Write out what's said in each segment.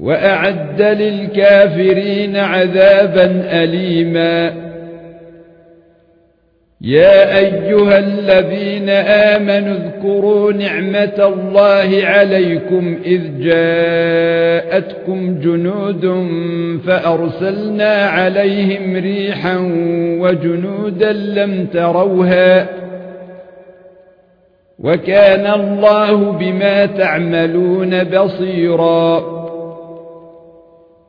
وأعد للكافرين عذابا أليما. يا أيها الذين آمنوا اذكروا نعمة الله عليكم إذ جاءتكم جنود فأرسلنا عليهم ريحا وجنودا لم تروها. وكان الله بما تعملون بصيرا.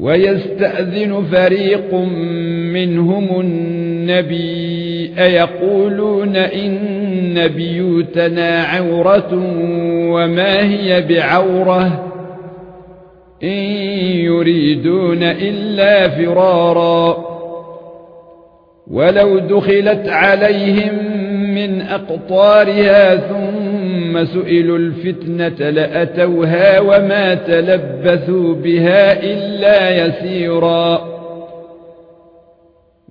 ويستأذن فريق منهم النبي أيقولون إن بيوتنا عورة وما هي بعورة إن يريدون إلا فرارا ولو دخلت عليهم من أقطارها ثم سئلوا الفتنة لأتوها وما تلبثوا بها إلا يسيرا.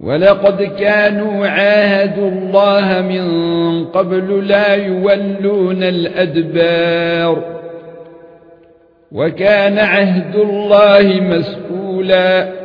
ولقد كانوا عاهدوا الله من قبل لا يولون الأدبار. وكان عهد الله مسؤولا.